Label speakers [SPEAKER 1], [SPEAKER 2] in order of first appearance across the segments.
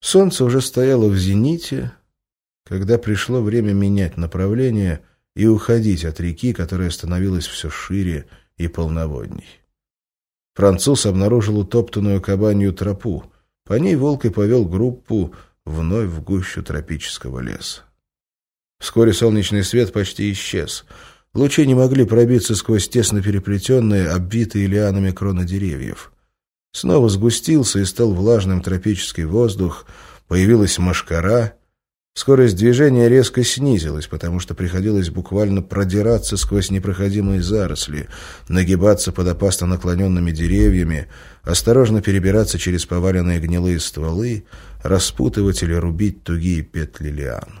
[SPEAKER 1] Солнце уже стояло в зените, когда пришло время менять направление и уходить от реки, которая становилась все шире и полноводней. Француз обнаружил утоптанную кабанью тропу. По ней волк и повел группу вновь в гущу тропического леса. Вскоре солнечный свет почти исчез. Лучи не могли пробиться сквозь тесно переплетенные, обвитые лианами кроны деревьев. Снова сгустился и стал влажным тропический воздух, появилась мошкара. Скорость движения резко снизилась, потому что приходилось буквально продираться сквозь непроходимые заросли, нагибаться под опасно наклоненными деревьями, осторожно перебираться через поваленные гнилые стволы, распутывать или рубить тугие петли лиан.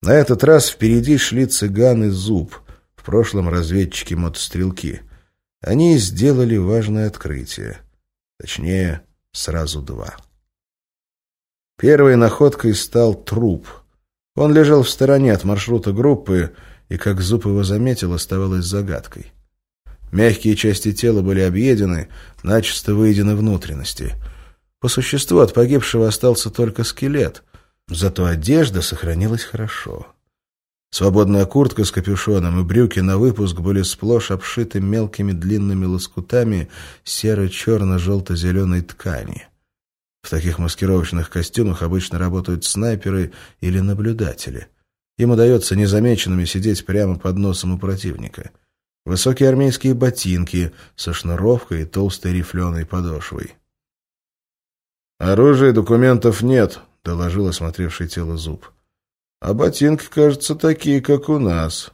[SPEAKER 1] На этот раз впереди шли цыган и зуб, в прошлом разведчики-мотострелки. Они сделали важное открытие. Точнее, сразу два. Первой находкой стал труп. Он лежал в стороне от маршрута группы, и, как Зуб его заметил, оставалось загадкой. Мягкие части тела были объедены, начисто выедены внутренности. По существу от погибшего остался только скелет — Зато одежда сохранилась хорошо. Свободная куртка с капюшоном и брюки на выпуск были сплошь обшиты мелкими длинными лоскутами серо-черно-желто-зеленой ткани. В таких маскировочных костюмах обычно работают снайперы или наблюдатели. Им удается незамеченными сидеть прямо под носом у противника. Высокие армейские ботинки со шнуровкой и толстой рифленой подошвой. «Оружия и документов нет», — доложил осмотревший тело зуб. «А ботинки, кажется, такие, как у нас».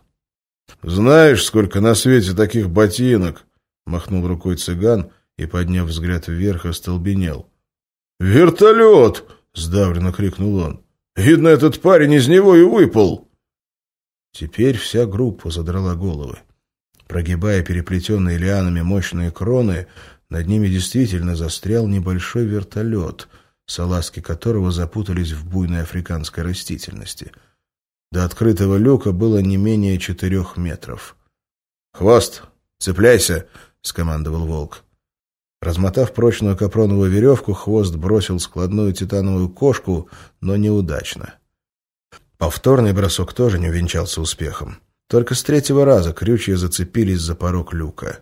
[SPEAKER 1] «Знаешь, сколько на свете таких ботинок?» — махнул рукой цыган и, подняв взгляд вверх, остолбенел. «Вертолет!» — сдавленно крикнул он. «Видно, этот парень из него и выпал!» Теперь вся группа задрала головы. Прогибая переплетенные лианами мощные кроны, над ними действительно застрял небольшой вертолет — салазки которого запутались в буйной африканской растительности. До открытого люка было не менее четырех метров. «Хвост! Цепляйся!» — скомандовал волк. Размотав прочную капроновую веревку, хвост бросил складную титановую кошку, но неудачно. Повторный бросок тоже не увенчался успехом. Только с третьего раза крючья зацепились за порог люка.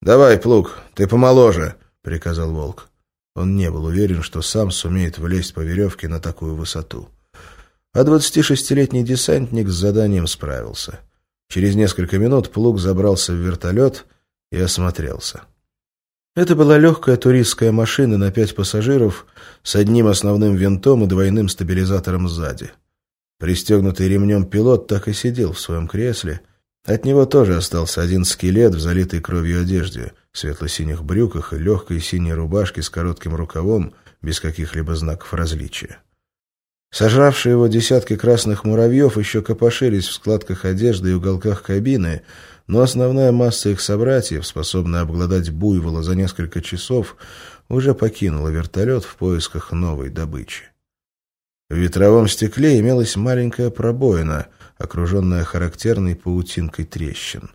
[SPEAKER 1] «Давай, плуг, ты помоложе!» — приказал волк. Он не был уверен, что сам сумеет влезть по веревке на такую высоту. А 26-летний десантник с заданием справился. Через несколько минут плуг забрался в вертолет и осмотрелся. Это была легкая туристская машина на пять пассажиров с одним основным винтом и двойным стабилизатором сзади. Пристегнутый ремнем пилот так и сидел в своем кресле. От него тоже остался один скелет в залитой кровью одежде — светло-синих брюках и легкой синей рубашке с коротким рукавом, без каких-либо знаков различия. Сожравшие его десятки красных муравьев еще копошились в складках одежды и уголках кабины, но основная масса их собратьев, способная обглодать буйвола за несколько часов, уже покинула вертолет в поисках новой добычи. В ветровом стекле имелась маленькая пробоина, окруженная характерной паутинкой трещин.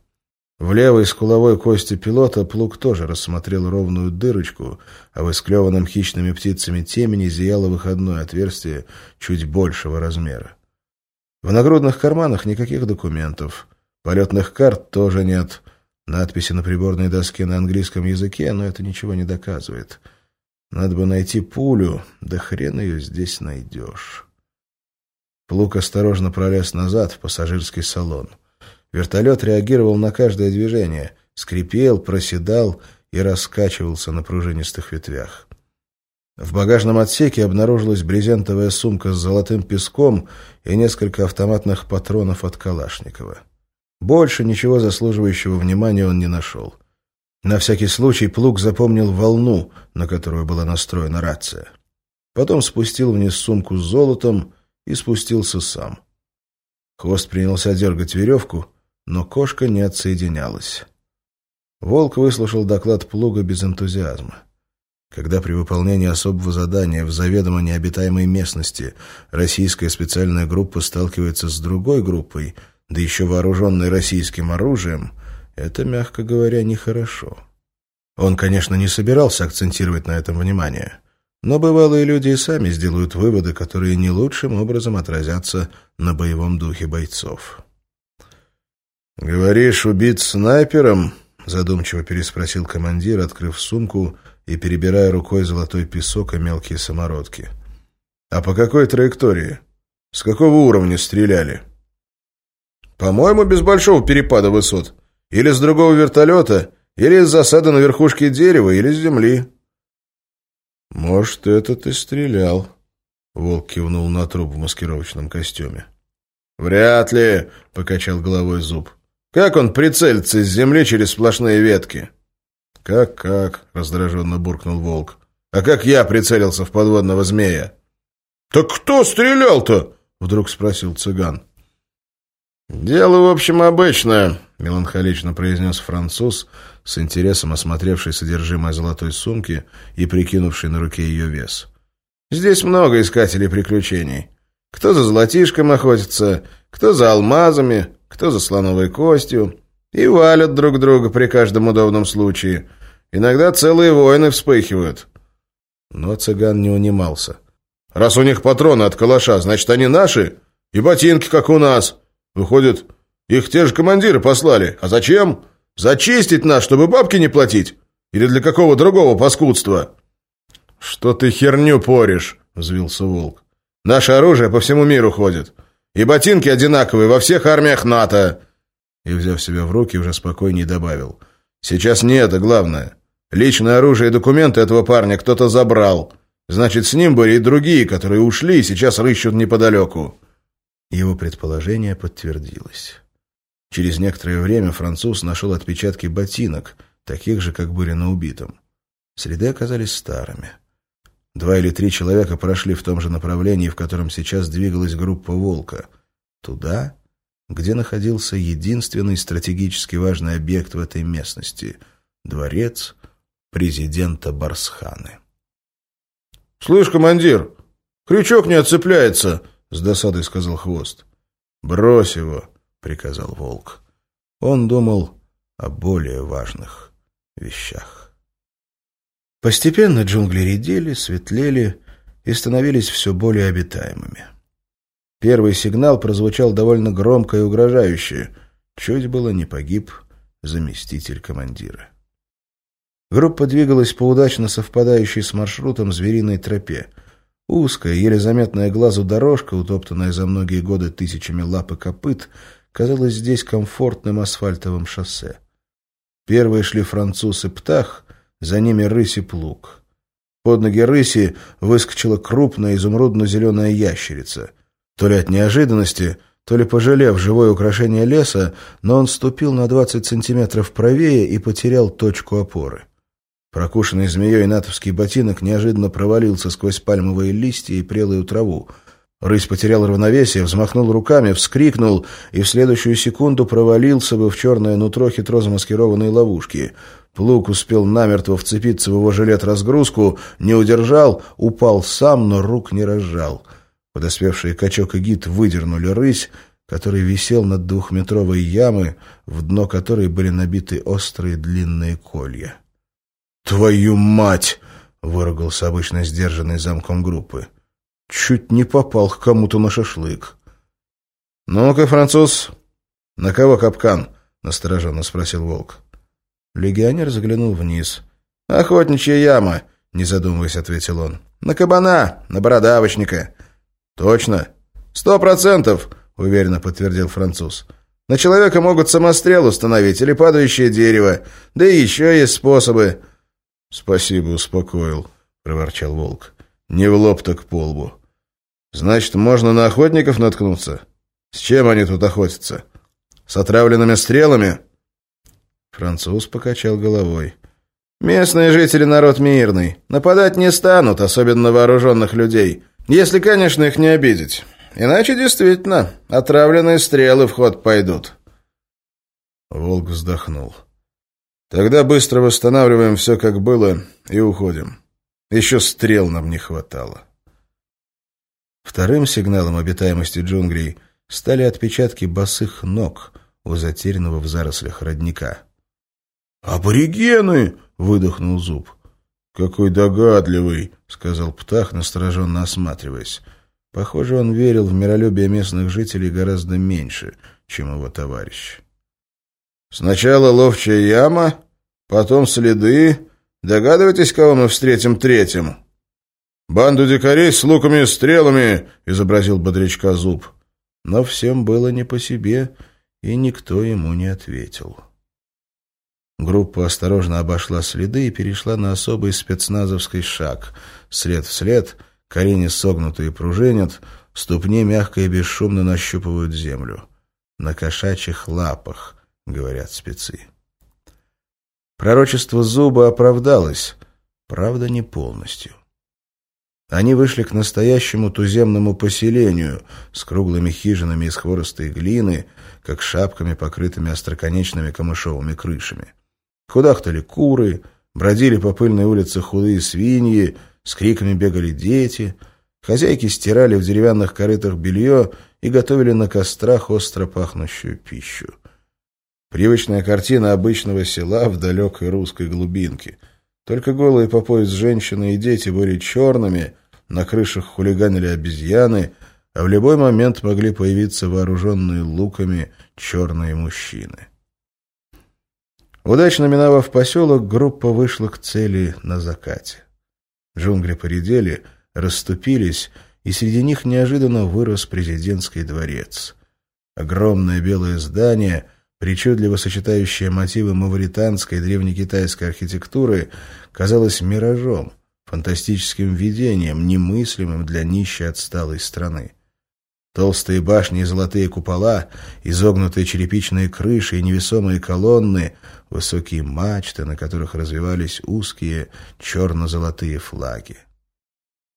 [SPEAKER 1] В левой скуловой кости пилота плуг тоже рассмотрел ровную дырочку, а в исклеванном хищными птицами темени зияло выходное отверстие чуть большего размера. В нагрудных карманах никаких документов. Полетных карт тоже нет. Надписи на приборной доске на английском языке, но это ничего не доказывает. Надо бы найти пулю, да хрен ее здесь найдешь. Плуг осторожно пролез назад в пассажирский салон. Вертолет реагировал на каждое движение, скрипел, проседал и раскачивался на пружинистых ветвях. В багажном отсеке обнаружилась брезентовая сумка с золотым песком и несколько автоматных патронов от Калашникова. Больше ничего заслуживающего внимания он не нашел. На всякий случай плуг запомнил волну, на которую была настроена рация. Потом спустил вниз сумку с золотом и спустился сам. Хвост принялся дергать веревку, но кошка не отсоединялась. Волк выслушал доклад плуга без энтузиазма. Когда при выполнении особого задания в заведомо необитаемой местности российская специальная группа сталкивается с другой группой, да еще вооруженной российским оружием, это, мягко говоря, нехорошо. Он, конечно, не собирался акцентировать на этом внимание. Но бывалые люди и сами сделают выводы, которые не лучшим образом отразятся на боевом духе бойцов. «Говоришь, убит снайпером?» — задумчиво переспросил командир, открыв сумку и перебирая рукой золотой песок и мелкие самородки. «А по какой траектории? С какого уровня стреляли?» «По-моему, без большого перепада высот. Или с другого вертолета, или из засады на верхушке дерева, или с земли». «Может, это ты стрелял?» Волк кивнул на труп в маскировочном костюме. «Вряд ли», — покачал головой зуб. «Как он прицелится из земли через сплошные ветки?» «Как-как?» — раздраженно буркнул волк. «А как я прицелился в подводного змея?» «Так кто стрелял-то?» — вдруг спросил цыган. «Дело, в общем, обычное», — меланхолично произнес француз, с интересом осмотревший содержимое золотой сумки и прикинувший на руке ее вес. «Здесь много искателей приключений. Кто за золотишком охотится, кто за алмазами, кто за слоновой костью. И валят друг друга при каждом удобном случае. Иногда целые войны вспыхивают». Но цыган не унимался. «Раз у них патроны от калаша, значит, они наши? И ботинки, как у нас. Выходит, их те же командиры послали. А зачем?» Зачистить нас, чтобы бабки не платить? Или для какого другого паскудства?» «Что ты херню поришь?» — взвился Волк. «Наше оружие по всему миру ходит. И ботинки одинаковые во всех армиях НАТО». И, взяв себя в руки, уже спокойнее добавил. «Сейчас не это главное. Личное оружие и документы этого парня кто-то забрал. Значит, с ним были и другие, которые ушли и сейчас рыщут неподалеку». Его предположение подтвердилось. Через некоторое время француз нашел отпечатки ботинок, таких же, как были на убитом. Следы оказались старыми. Два или три человека прошли в том же направлении, в котором сейчас двигалась группа «Волка». Туда, где находился единственный стратегически важный объект в этой местности — дворец президента Барсханы. «Слышь, командир, крючок не отцепляется!» — с досадой сказал Хвост. «Брось его!» — приказал волк. Он думал о более важных вещах. Постепенно джунгли редели, светлели и становились все более обитаемыми. Первый сигнал прозвучал довольно громко и угрожающе. Чуть было не погиб заместитель командира. Группа двигалась по удачно совпадающей с маршрутом звериной тропе. Узкая, еле заметная глазу дорожка, утоптанная за многие годы тысячами лап и копыт — казалось здесь комфортным асфальтовым шоссе. Первые шли француз и птах, за ними рысь и плуг. Под ноги рыси выскочила крупная изумрудно-зеленая ящерица. То ли от неожиданности, то ли пожалев живое украшение леса, но он ступил на двадцать сантиметров правее и потерял точку опоры. Прокушенный змеей натовский ботинок неожиданно провалился сквозь пальмовые листья и прелую траву — Рысь потерял равновесие, взмахнул руками, вскрикнул и в следующую секунду провалился бы в черное нутро хитро замаскированной ловушки. Плуг успел намертво вцепиться в его жилет-разгрузку, не удержал, упал сам, но рук не разжал. Подоспевшие качок и гид выдернули рысь, который висел над двухметровой ямы, в дно которой были набиты острые длинные колья. «Твою мать!» — выругался обычно сдержанный замком группы. Чуть не попал к кому-то на шашлык. «Ну-ка, француз, на кого капкан?» — настороженно спросил волк. Легионер заглянул вниз. «Охотничья яма», — не задумываясь, ответил он. «На кабана, на бородавочника». «Точно?» «Сто процентов», — уверенно подтвердил француз. «На человека могут самострел установить или падающее дерево. Да и еще есть способы». «Спасибо, успокоил», — проворчал волк. «Не в лоб, так по лбу. Значит, можно на охотников наткнуться? С чем они тут охотятся? С отравленными стрелами? Француз покачал головой. Местные жители народ мирный. Нападать не станут, особенно вооруженных людей. Если, конечно, их не обидеть. Иначе действительно отравленные стрелы в ход пойдут. Волк вздохнул. Тогда быстро восстанавливаем все, как было, и уходим. Еще стрел нам не хватало. Вторым сигналом обитаемости джунглей стали отпечатки босых ног у затерянного в зарослях родника. «Аборигены!» — выдохнул Зуб. «Какой догадливый!» — сказал Птах, настороженно осматриваясь. Похоже, он верил в миролюбие местных жителей гораздо меньше, чем его товарищ. «Сначала ловчая яма, потом следы. Догадываетесь, кого мы встретим третьим?» «Банду дикарей с луками и стрелами!» — изобразил бодрячка зуб. Но всем было не по себе, и никто ему не ответил. Группа осторожно обошла следы и перешла на особый спецназовский шаг. След в след, колени согнутые пружинят, ступни мягко и бесшумно нащупывают землю. На кошачьих лапах, говорят спецы. Пророчество зуба оправдалось, правда, не полностью. Они вышли к настоящему туземному поселению с круглыми хижинами из хвороста и глины, как шапками, покрытыми остроконечными камышовыми крышами. Кудахтали куры, бродили по пыльной улице худые свиньи, с криками бегали дети. Хозяйки стирали в деревянных корытах белье и готовили на кострах остро пахнущую пищу. Привычная картина обычного села в далекой русской глубинке. Только голые по пояс женщины и дети были черными, на крышах хулиганили обезьяны, а в любой момент могли появиться вооруженные луками черные мужчины. Удачно миновав поселок, группа вышла к цели на закате. Джунгли поредели, расступились, и среди них неожиданно вырос президентский дворец. Огромное белое здание, причудливо сочетающее мотивы мавританской и древнекитайской архитектуры, казалось миражом, фантастическим видением, немыслимым для нищей отсталой страны. Толстые башни и золотые купола, изогнутые черепичные крыши и невесомые колонны, высокие мачты, на которых развивались узкие черно-золотые флаги.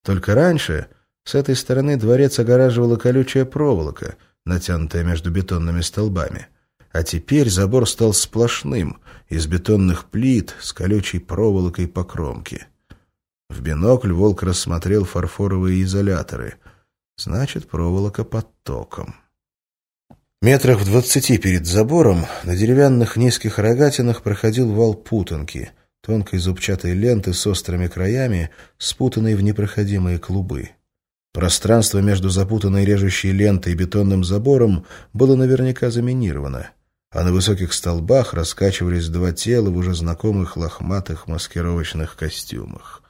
[SPEAKER 1] Только раньше с этой стороны дворец огораживала колючая проволока, натянутая между бетонными столбами. А теперь забор стал сплошным, из бетонных плит с колючей проволокой по кромке. В бинокль волк рассмотрел фарфоровые изоляторы — Значит, проволока под током. Метрах в двадцати перед забором на деревянных низких рогатинах проходил вал путанки, тонкой зубчатой ленты с острыми краями, спутанной в непроходимые клубы. Пространство между запутанной режущей лентой и бетонным забором было наверняка заминировано, а на высоких столбах раскачивались два тела в уже знакомых лохматых маскировочных костюмах.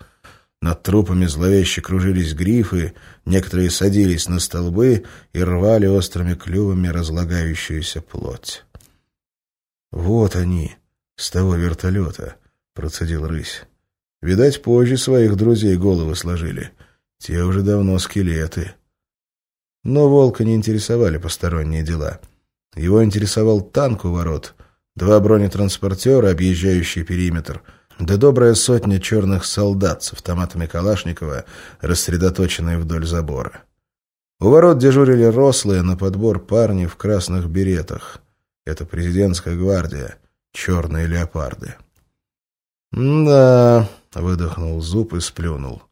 [SPEAKER 1] Над трупами зловеще кружились грифы, некоторые садились на столбы и рвали острыми клювами разлагающуюся плоть. «Вот они, с того вертолета», — процедил рысь. «Видать, позже своих друзей головы сложили. Те уже давно скелеты». Но волка не интересовали посторонние дела. Его интересовал танк у ворот, два бронетранспортера, объезжающие периметр — да добрая сотня черных солдат с автоматами Калашникова, рассредоточенные вдоль забора. У ворот дежурили рослые на подбор парни в красных беретах. Это президентская гвардия, черные леопарды. «Да», — выдохнул зуб и сплюнул.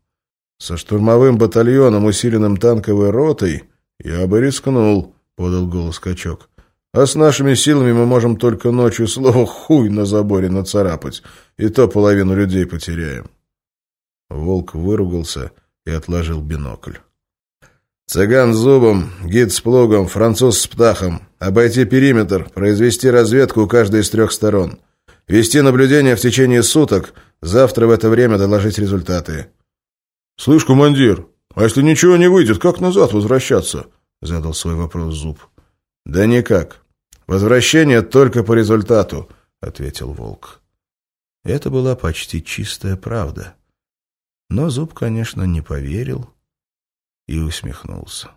[SPEAKER 1] «Со штурмовым батальоном, усиленным танковой ротой, я бы рискнул», — подал голос качок. А с нашими силами мы можем только ночью слово «хуй» на заборе нацарапать, и то половину людей потеряем. Волк выругался и отложил бинокль. Цыган с зубом, гид с плугом, француз с птахом. Обойти периметр, произвести разведку у каждой из трех сторон. Вести наблюдение в течение суток, завтра в это время доложить результаты. «Слышь, командир, а если ничего не выйдет, как назад возвращаться?» Задал свой вопрос Зуб. «Да никак. Возвращение только по результату», — ответил Волк. Это была почти чистая правда. Но Зуб, конечно, не поверил и усмехнулся.